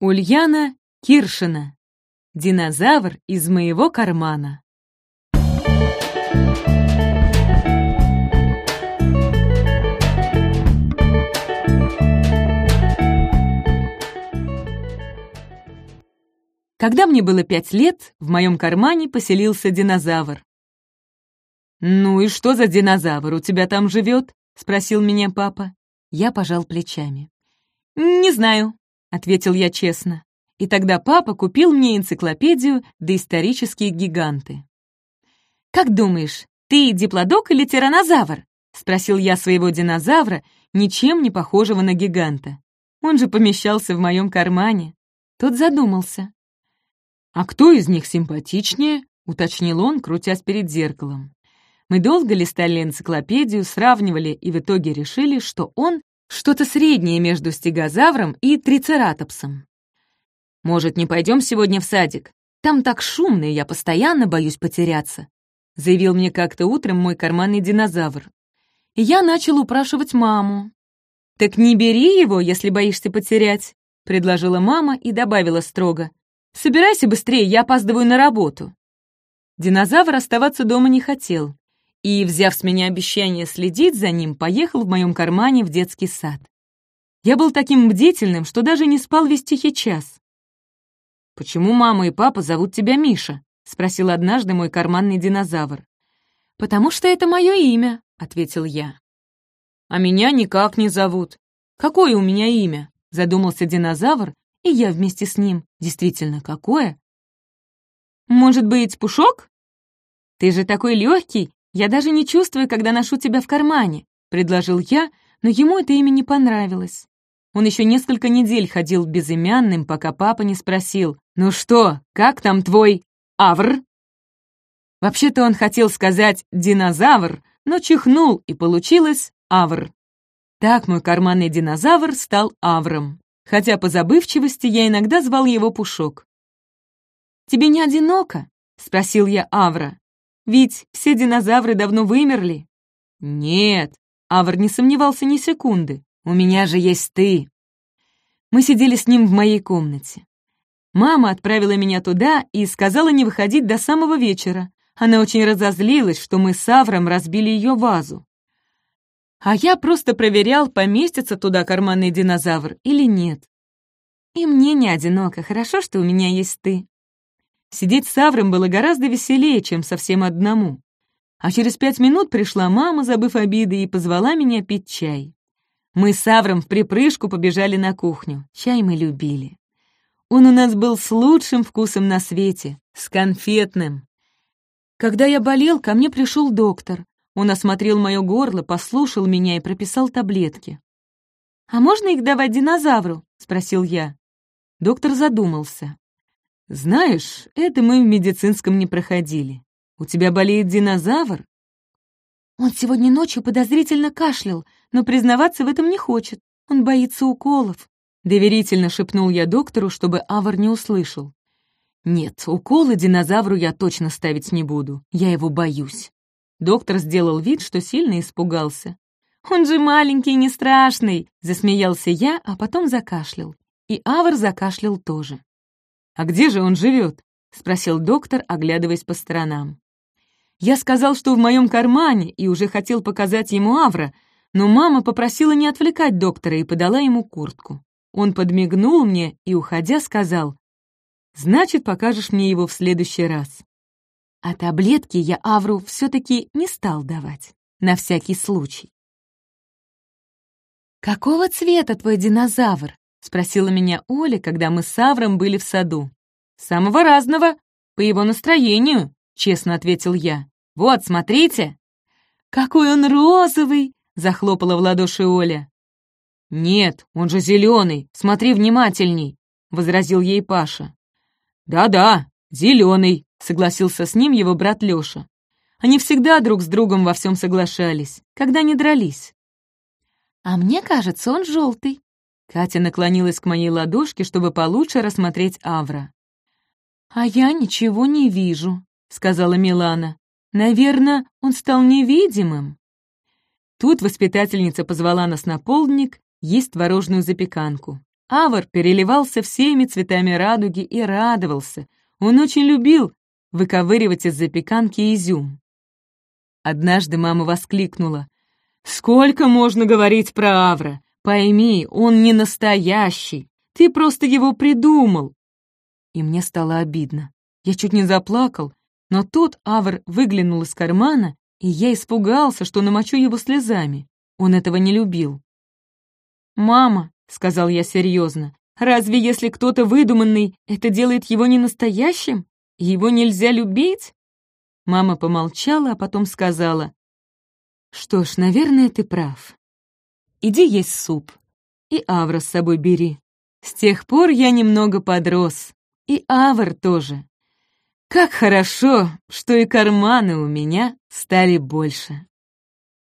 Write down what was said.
Ульяна Киршина. Динозавр из моего кармана. Когда мне было пять лет, в моем кармане поселился динозавр. «Ну и что за динозавр у тебя там живет?» — спросил меня папа. Я пожал плечами. «Не знаю», — ответил я честно. И тогда папа купил мне энциклопедию «Доисторические гиганты». «Как думаешь, ты диплодок или тиранозавр?» — спросил я своего динозавра, ничем не похожего на гиганта. Он же помещался в моем кармане. Тот задумался. «А кто из них симпатичнее?» — уточнил он, крутясь перед зеркалом. Мы долго листали энциклопедию, сравнивали и в итоге решили, что он что-то среднее между стегозавром и трицератопсом. «Может, не пойдем сегодня в садик? Там так шумно, и я постоянно боюсь потеряться», заявил мне как-то утром мой карманный динозавр. Я начал упрашивать маму. «Так не бери его, если боишься потерять», предложила мама и добавила строго. «Собирайся быстрее, я опаздываю на работу». Динозавр оставаться дома не хотел и, взяв с меня обещание следить за ним, поехал в моем кармане в детский сад. Я был таким бдительным, что даже не спал весь тихий час. «Почему мама и папа зовут тебя Миша?» — спросил однажды мой карманный динозавр. «Потому что это мое имя», — ответил я. «А меня никак не зовут. Какое у меня имя?» — задумался динозавр, и я вместе с ним. Действительно, какое? «Может быть, Пушок? Ты же такой легкий «Я даже не чувствую, когда ношу тебя в кармане», — предложил я, но ему это имя не понравилось. Он еще несколько недель ходил безымянным, пока папа не спросил, «Ну что, как там твой авр?» Вообще-то он хотел сказать «динозавр», но чихнул, и получилось «авр». Так мой карманный динозавр стал авром, хотя по забывчивости я иногда звал его Пушок. «Тебе не одиноко?» — спросил я Авра. Ведь все динозавры давно вымерли. Нет, Авр не сомневался ни секунды. У меня же есть ты. Мы сидели с ним в моей комнате. Мама отправила меня туда и сказала не выходить до самого вечера. Она очень разозлилась, что мы с Авром разбили ее вазу. А я просто проверял, поместится туда карманный динозавр или нет. И мне не одиноко, хорошо, что у меня есть ты. Сидеть с Авром было гораздо веселее, чем совсем одному. А через пять минут пришла мама, забыв обиды, и позвала меня пить чай. Мы с Авром в припрыжку побежали на кухню. Чай мы любили. Он у нас был с лучшим вкусом на свете, с конфетным. Когда я болел, ко мне пришел доктор. Он осмотрел мое горло, послушал меня и прописал таблетки. «А можно их давать динозавру?» — спросил я. Доктор задумался. «Знаешь, это мы в медицинском не проходили. У тебя болеет динозавр?» «Он сегодня ночью подозрительно кашлял, но признаваться в этом не хочет. Он боится уколов», — доверительно шепнул я доктору, чтобы Авар не услышал. «Нет, уколы динозавру я точно ставить не буду. Я его боюсь». Доктор сделал вид, что сильно испугался. «Он же маленький, не страшный!» — засмеялся я, а потом закашлял. И Авар закашлял тоже. «А где же он живет?» — спросил доктор, оглядываясь по сторонам. Я сказал, что в моем кармане, и уже хотел показать ему Авра, но мама попросила не отвлекать доктора и подала ему куртку. Он подмигнул мне и, уходя, сказал, «Значит, покажешь мне его в следующий раз». А таблетки я Авру все-таки не стал давать, на всякий случай. «Какого цвета твой динозавр?» — спросила меня Оля, когда мы с Авром были в саду. «Самого разного, по его настроению», — честно ответил я. «Вот, смотрите!» «Какой он розовый!» — захлопала в ладоши Оля. «Нет, он же зеленый, смотри внимательней», — возразил ей Паша. «Да-да, зеленый», — согласился с ним его брат Леша. Они всегда друг с другом во всем соглашались, когда не дрались. «А мне кажется, он желтый», Катя наклонилась к моей ладошке, чтобы получше рассмотреть Авра. «А я ничего не вижу», — сказала Милана. «Наверное, он стал невидимым». Тут воспитательница позвала нас на полдник есть творожную запеканку. Авар переливался всеми цветами радуги и радовался. Он очень любил выковыривать из запеканки изюм. Однажды мама воскликнула. «Сколько можно говорить про Авра? Пойми, он не настоящий. Ты просто его придумал». И мне стало обидно. Я чуть не заплакал, но тут Авр выглянул из кармана, и я испугался, что намочу его слезами. Он этого не любил. «Мама», — сказал я серьезно, «разве если кто-то выдуманный, это делает его не настоящим? Его нельзя любить?» Мама помолчала, а потом сказала, «Что ж, наверное, ты прав. Иди есть суп. И Авра с собой бери. С тех пор я немного подрос. И Авр тоже. Как хорошо, что и карманы у меня стали больше.